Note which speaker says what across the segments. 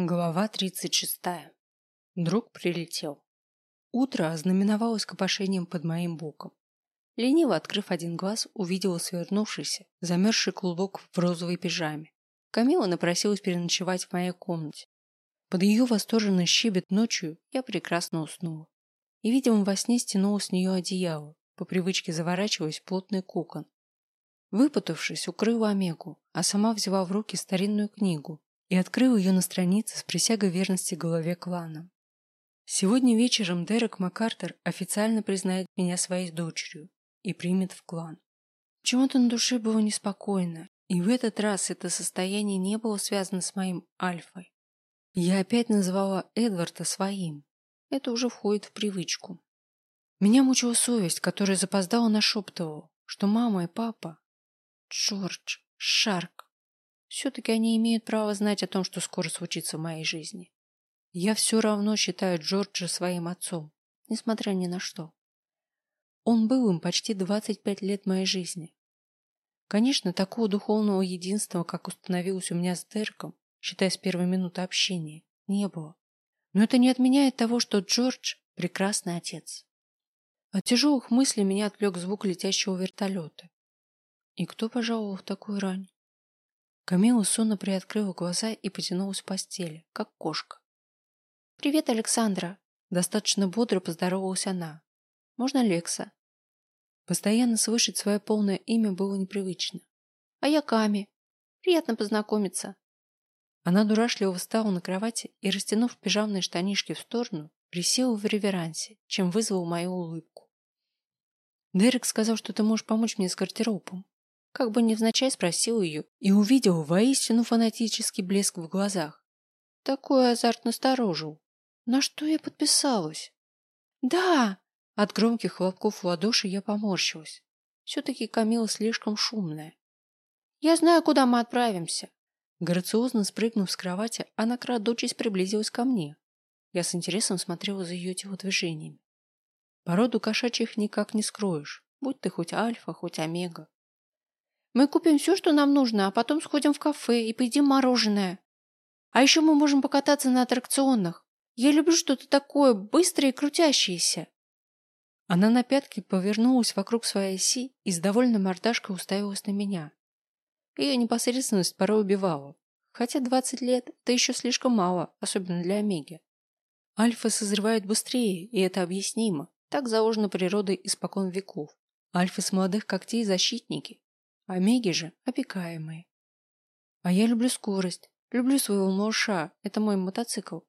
Speaker 1: Глава 36. Друг прилетел. Утро ознаменовалось копошением под моим боком. Лениво открыв один глаз, увидела свернувшийся, замерзший клубок в розовой пижаме. Камила напросилась переночевать в моей комнате. Под ее восторженный щебет ночью я прекрасно уснула. И, видимо, во сне стянула с нее одеяло, по привычке заворачиваясь в плотный кокон. Выпутавшись, укрыла Омегу, а сама взяла в руки старинную книгу, и открыл ее на странице с присягой верности голове клана. Сегодня вечером Дерек МакАртер официально признает меня своей дочерью и примет в клан. Почему-то на душе было неспокойно, и в этот раз это состояние не было связано с моим Альфой. Я опять называла Эдварда своим. Это уже входит в привычку. Меня мучила совесть, которая запоздала нашептывала, что мама и папа, Джордж, Шарк, все-таки они имеют право знать о том, что скоро случится в моей жизни. Я все равно считаю Джорджа своим отцом, несмотря ни на что. Он был им почти 25 лет моей жизни. Конечно, такого духовного единства, как установилось у меня с Дерком, считая с первой минуты общения, не было. Но это не отменяет того, что Джордж – прекрасный отец. От тяжелых мыслей меня отвлек звук летящего вертолета. И кто пожаловал в такую рань? Камила сонно приоткрыла глаза и потянулась в постели, как кошка. «Привет, Александра!» Достаточно бодро поздоровалась она. «Можно Лекса?» Постоянно слышать свое полное имя было непривычно. «А я Ками. Приятно познакомиться». Она дурашливо встала на кровати и, растянув пижамные штанишки в сторону, присела в реверансе, чем вызвал мою улыбку. «Дерек сказал, что ты можешь помочь мне с гардеробом. Как бы невзначай спросил ее и увидел воистину фанатический блеск в глазах. Такой азарт насторожил. На что я подписалась? Да! От громких хлопков в ладоши я поморщилась. Все-таки Камила слишком шумная. Я знаю, куда мы отправимся. Грациозно спрыгнув с кровати, она, крадучись, приблизилась ко мне. Я с интересом смотрела за ее телодвижениями. Породу кошачьих никак не скроешь, будь ты хоть альфа, хоть омега. Мы купим все, что нам нужно, а потом сходим в кафе и поедим мороженое. А еще мы можем покататься на аттракционах. Я люблю что-то такое быстрое и крутящееся. Она на пятки повернулась вокруг своей оси и с довольной мордашкой уставилась на меня. Ее непосредственность порой убивала. Хотя 20 лет – это еще слишком мало, особенно для Омеги. Альфа созревает быстрее, и это объяснимо. Так заложено природой испокон веков. Альфы с молодых когтей – защитники, Омеги же опекаемые. А я люблю скорость, люблю своего малыша, это мой мотоцикл.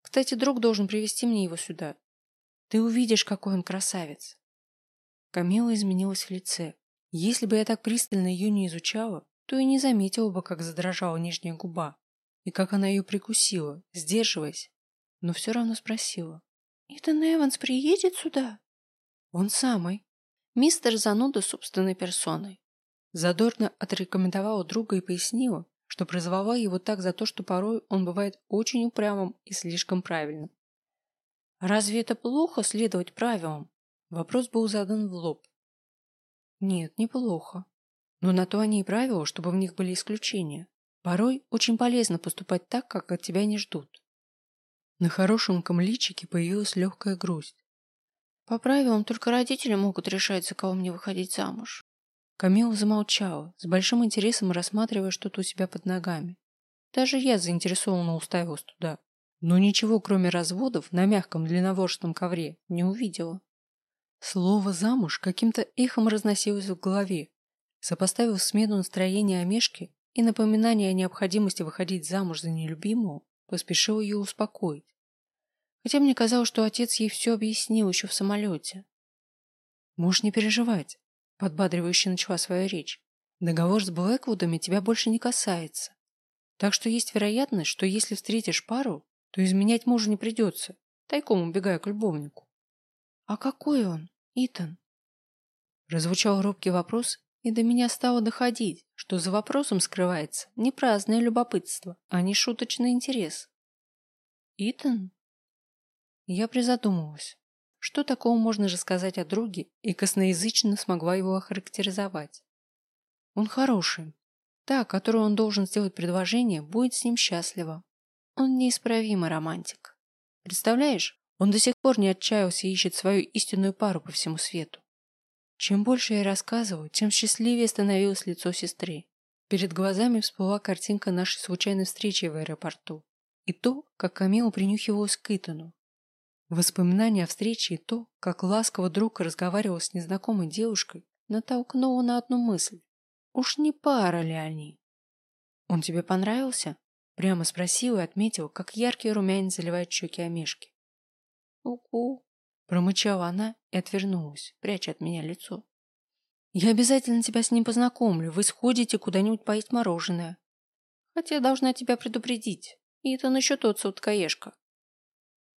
Speaker 1: Кстати, друг должен привести мне его сюда. Ты увидишь, какой он красавец. Камила изменилась в лице. Если бы я так пристально ее не изучала, то и не заметила бы, как задрожала нижняя губа, и как она ее прикусила, сдерживаясь, но все равно спросила. «Итан Эванс приедет сюда?» «Он самый. Мистер Зануда собственной персоной. Задорно отрекомендовала друга и пояснила, что прозвала его так за то, что порой он бывает очень упрямым и слишком правильным. «Разве это плохо следовать правилам?» Вопрос был задан в лоб. «Нет, неплохо. Но на то они и правила, чтобы в них были исключения. Порой очень полезно поступать так, как от тебя не ждут». На хорошеньком личике появилась легкая грусть. «По правилам только родители могут решать, за кого мне выходить замуж. Камила замолчала, с большим интересом рассматривая что-то у себя под ногами. Даже я заинтересованно уставилась туда, но ничего, кроме разводов, на мягком длинноворстном ковре не увидела. Слово «замуж» каким-то эхом разносилось в голове. Сопоставив смену настроения Омешки и напоминание о необходимости выходить замуж за нелюбимого, поспешил ее успокоить. Хотя мне казалось, что отец ей все объяснил еще в самолете. Можешь не переживать. Подбадривающе начала свою речь. Договор с Блэквудами тебя больше не касается. Так что есть вероятность, что если встретишь пару, то изменять мужу не придется, тайком убегая к любовнику. А какой он, Итан? Прозвучал робкий вопрос, и до меня стало доходить, что за вопросом скрывается не праздное любопытство, а не шуточный интерес. Итан? Я призадумалась. Что такого можно же сказать о друге, и косноязычно смогла его охарактеризовать? Он хороший. Та, которой он должен сделать предложение, будет с ним счастлива. Он неисправимый романтик. Представляешь, он до сих пор не отчаялся и ищет свою истинную пару по всему свету. Чем больше я рассказываю, тем счастливее становилось лицо сестры. Перед глазами всплыла картинка нашей случайной встречи в аэропорту и то, как Камила принюхивалась к Итану. Воспоминания о встрече и то, как ласково друг разговаривал с незнакомой девушкой, натолкнуло на одну мысль. Уж не пара ли они? «Он тебе понравился?» Прямо спросил и отметил, как яркий румянец заливает щеки Омешки. «Угу», — промычала она и отвернулась, пряча от меня лицо. «Я обязательно тебя с ним познакомлю. Вы сходите куда-нибудь поесть мороженое. Хотя должна тебя предупредить. Итан еще тот сладкоежка».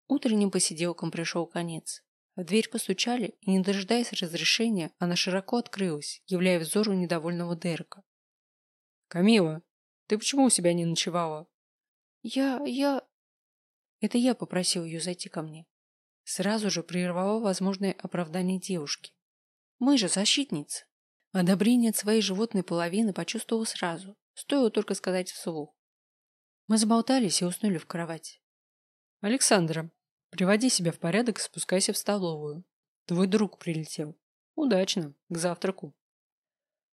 Speaker 1: Утренним посиделкам пришел конец. В дверь постучали, и, не дожидаясь разрешения, она широко открылась, являя взору недовольного Дерека. «Камила, ты почему у себя не ночевала?» «Я... я...» Это я попросил ее зайти ко мне. Сразу же прервала возможное оправдание девушки. Мы же защитницы. Одобрение от своей животной половины почувствовал сразу. Стоило только сказать вслух. Мы заболтались и уснули в кровать. Александра, приводи себя в порядок и спускайся в столовую. Твой друг прилетел. Удачно. К завтраку.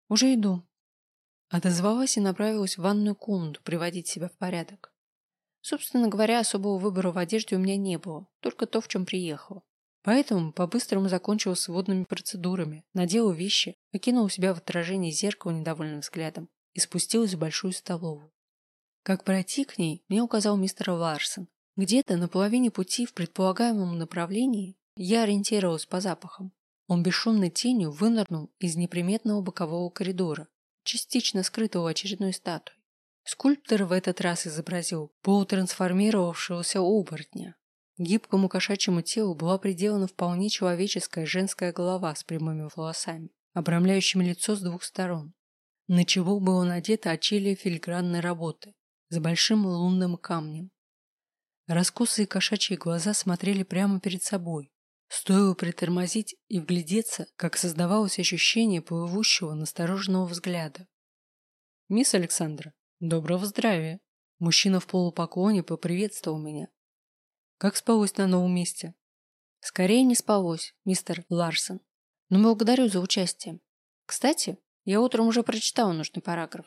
Speaker 1: Уже иду. Отозвалась и направилась в ванную комнату приводить себя в порядок. Собственно говоря, особого выбора в одежде у меня не было, только то, в чем приехала. Поэтому по-быстрому закончила с водными процедурами, надела вещи, окинула себя в отражении зеркала недовольным взглядом и спустилась в большую столовую. Как пройти к ней, мне указал мистер Ларсон. Где-то на половине пути в предполагаемом направлении я ориентировалась по запахам. Он бесшумной тенью вынырнул из неприметного бокового коридора частично скрытого очередной статуей. Скульптор в этот раз изобразил полутрансформировавшегося оборотня. Гибкому кошачьему телу была приделана вполне человеческая женская голова с прямыми волосами, обрамляющими лицо с двух сторон. На чего было надето очелье филигранной работы с большим лунным камнем. Раскосые кошачьи глаза смотрели прямо перед собой, Стоило притормозить и вглядеться, как создавалось ощущение плывущего настороженного взгляда. «Мисс Александра, доброго здравия!» Мужчина в полупоклоне поприветствовал меня. «Как спалось на новом месте?» «Скорее не спалось, мистер Ларсон. Но благодарю за участие. Кстати, я утром уже прочитала нужный параграф.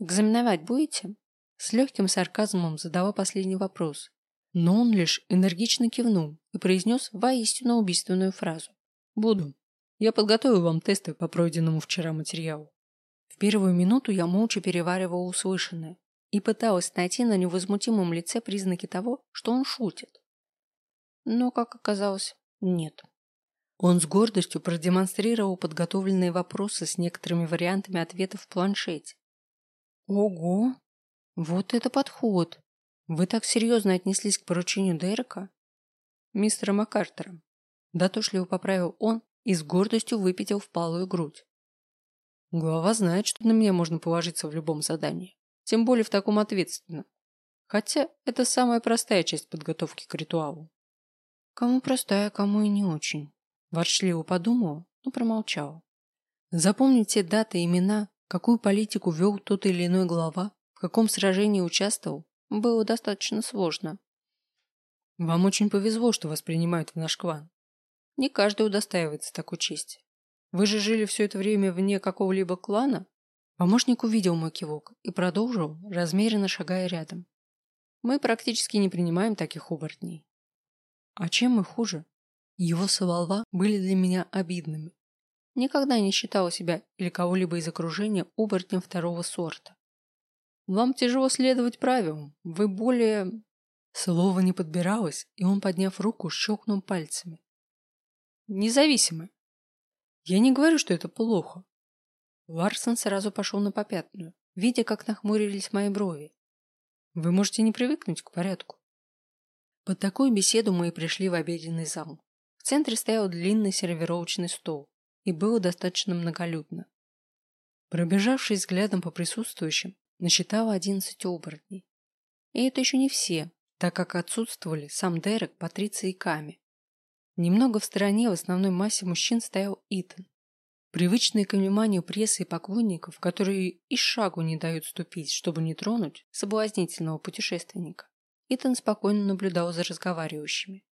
Speaker 1: Экзаменовать будете?» С легким сарказмом задала последний вопрос, но он лишь энергично кивнул и произнес воистину убийственную фразу. «Буду. Я подготовил вам тесты по пройденному вчера материалу». В первую минуту я молча переваривала услышанное и пыталась найти на невозмутимом лице признаки того, что он шутит. Но, как оказалось, нет. Он с гордостью продемонстрировал подготовленные вопросы с некоторыми вариантами ответов в планшете. Ого! Вот это подход! Вы так серьезно отнеслись к поручению Дерека? Мистера Маккартера. Дотошливо поправил он и с гордостью выпятил впалую грудь. Глава знает, что на меня можно положиться в любом задании. Тем более в таком ответственном. Хотя это самая простая часть подготовки к ритуалу. Кому простая, кому и не очень. Ворчливо подумала, но промолчала. Запомнить те даты и имена, какую политику вел тот или иной глава, в каком сражении участвовал, было достаточно сложно. Вам очень повезло, что вас принимают в наш клан. Не каждый удостаивается такой чести. Вы же жили все это время вне какого-либо клана? Помощник увидел мой кивок и продолжил, размеренно шагая рядом. Мы практически не принимаем таких оборотней. А чем мы хуже? Его слова были для меня обидными. Никогда не считала себя или кого-либо из окружения оборотнем второго сорта. Вам тяжело следовать правилам. Вы более...» Слово не подбиралось, и он, подняв руку, щелкнул пальцами. «Независимы. Я не говорю, что это плохо». Ларсон сразу пошел на попятную, видя, как нахмурились мои брови. «Вы можете не привыкнуть к порядку». Под такую беседу мы и пришли в обеденный зал. В центре стоял длинный сервировочный стол, и было достаточно многолюдно. Пробежавшись взглядом по присутствующим, насчитала одиннадцать оборотней. И это еще не все, так как отсутствовали сам Дерек, Патриция и Ками. Немного в стороне в основной массе мужчин стоял Итан. Привычные к вниманию прессы и поклонников, которые и шагу не дают ступить, чтобы не тронуть соблазнительного путешественника. Итан спокойно наблюдал за разговаривающими.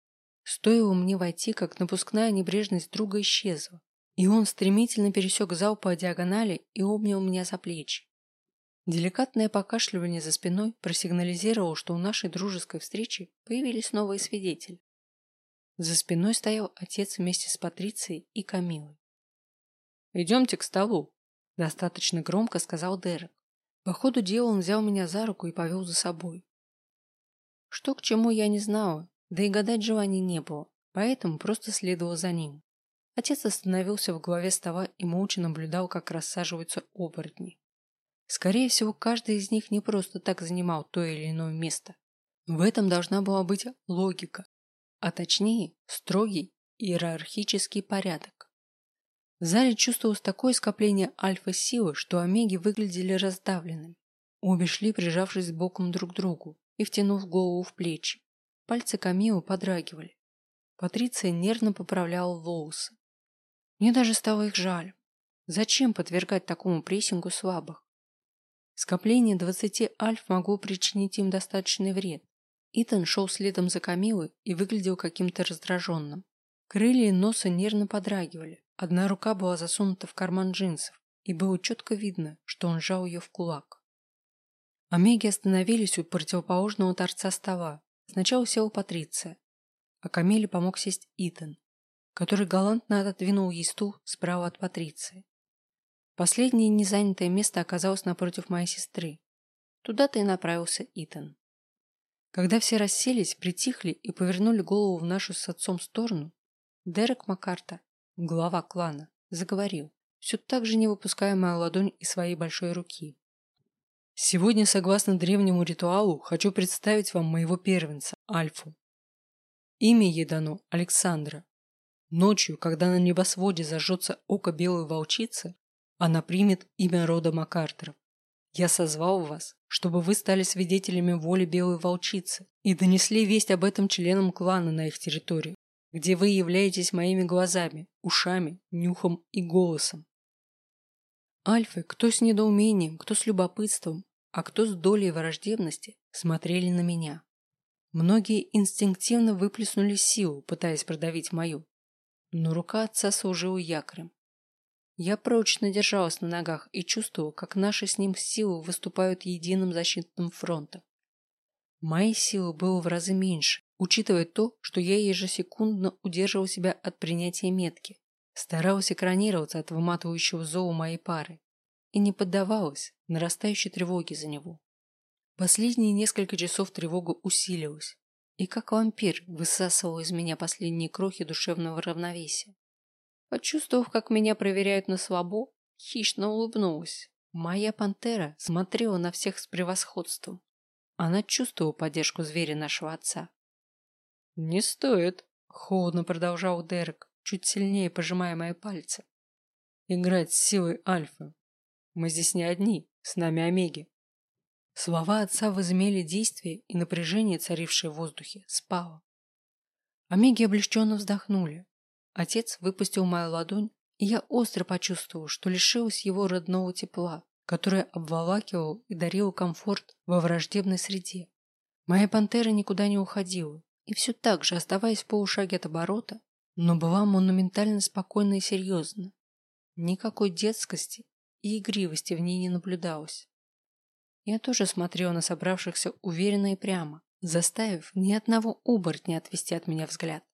Speaker 1: Стоило мне войти, как напускная небрежность друга исчезла, и он стремительно пересек зал по диагонали и обнял меня за плечи. Деликатное покашливание за спиной просигнализировало, что у нашей дружеской встречи появились новые свидетели. За спиной стоял отец вместе с Патрицией и Камилой. «Идемте к столу», – достаточно громко сказал Дерек. По ходу дела он взял меня за руку и повел за собой. Что к чему я не знала, да и гадать желания не было, поэтому просто следовала за ним. Отец остановился в главе стола и молча наблюдал, как рассаживаются оборотни. Скорее всего, каждый из них не просто так занимал то или иное место. В этом должна была быть логика, а точнее строгий иерархический порядок. В зале чувствовалось такое скопление альфа-силы, что омеги выглядели раздавленными. Обе шли, прижавшись боком друг к другу и втянув голову в плечи. Пальцы Камилы подрагивали. Патриция нервно поправляла волосы. Мне даже стало их жаль. Зачем подвергать такому прессингу слабых? Скопление двадцати альф могло причинить им достаточный вред. Итан шел следом за Камилой и выглядел каким-то раздраженным. Крылья и носа нервно подрагивали. Одна рука была засунута в карман джинсов, и было четко видно, что он сжал ее в кулак. Омеги остановились у противоположного торца стола. Сначала села Патриция, а Камиле помог сесть Итан, который галантно отодвинул ей стул справа от Патриции. Последнее незанятое место оказалось напротив моей сестры. Туда-то и направился Итан. Когда все расселись, притихли и повернули голову в нашу с отцом сторону, Дерек Маккарта, глава клана, заговорил, все так же не выпуская мою ладонь из своей большой руки. Сегодня, согласно древнему ритуалу, хочу представить вам моего первенца, Альфу. Имя ей дано Александра. Ночью, когда на небосводе зажжется око белой волчицы, она примет имя рода Маккартеров. Я созвал вас, чтобы вы стали свидетелями воли белой волчицы и донесли весть об этом членам клана на их территории, где вы являетесь моими глазами, ушами, нюхом и голосом. Альфы, кто с недоумением, кто с любопытством, а кто с долей враждебности, смотрели на меня. Многие инстинктивно выплеснули силу, пытаясь продавить мою, но рука отца служила якорем. Я прочно держалась на ногах и чувствовала, как наши с ним силы выступают единым защитным фронтом. Моей силы было в разы меньше, учитывая то, что я ежесекундно удерживал себя от принятия метки, старалась экранироваться от выматывающего зова моей пары и не поддавалась нарастающей тревоге за него. Последние несколько часов тревога усилилась, и как вампир высасывал из меня последние крохи душевного равновесия. Почувствовав, как меня проверяют на слабо, хищно улыбнулась. Моя пантера смотрела на всех с превосходством. Она чувствовала поддержку зверя нашего отца. «Не стоит», — холодно продолжал Дерек, чуть сильнее пожимая мои пальцы. «Играть с силой Альфы. Мы здесь не одни, с нами Омеги». Слова отца возымели действие, и напряжение, царившее в воздухе, спало. Омеги облегченно вздохнули, Отец выпустил мою ладонь, и я остро почувствовал, что лишилась его родного тепла, которое обволакивал и дарил комфорт во враждебной среде. Моя пантера никуда не уходила, и все так же, оставаясь в полушаге от оборота, но была монументально спокойна и серьезна. Никакой детскости и игривости в ней не наблюдалось. Я тоже смотрела на собравшихся уверенно и прямо, заставив ни одного оборотня отвести от меня взгляд.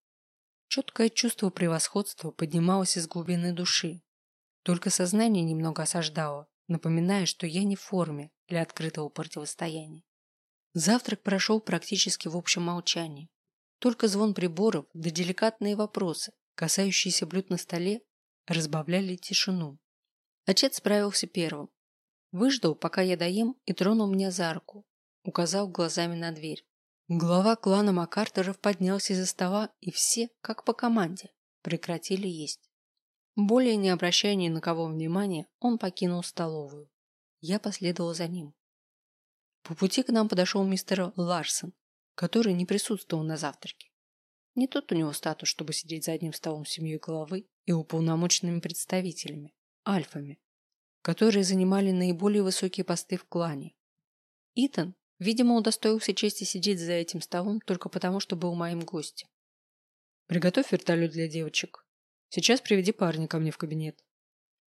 Speaker 1: Четкое чувство превосходства поднималось из глубины души. Только сознание немного осаждало, напоминая, что я не в форме для открытого противостояния. Завтрак прошел практически в общем молчании. Только звон приборов да деликатные вопросы, касающиеся блюд на столе, разбавляли тишину. Отец справился первым. Выждал, пока я доем, и тронул меня за руку. Указал глазами на дверь. Глава клана Маккартеров поднялся из-за стола, и все, как по команде, прекратили есть. Более не обращая ни на кого внимания, он покинул столовую. Я последовала за ним. По пути к нам подошел мистер Ларсон, который не присутствовал на завтраке. Не тот у него статус, чтобы сидеть за одним столом с семьей головы и уполномоченными представителями, альфами, которые занимали наиболее высокие посты в клане. Итан Видимо, удостоился чести сидеть за этим столом только потому, что был моим гостем. Приготовь вертолет для девочек. Сейчас приведи парня ко мне в кабинет.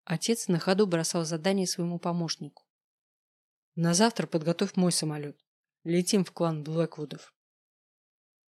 Speaker 1: Отец на ходу бросал задание своему помощнику. На завтра подготовь мой самолет. Летим в клан Блэквудов.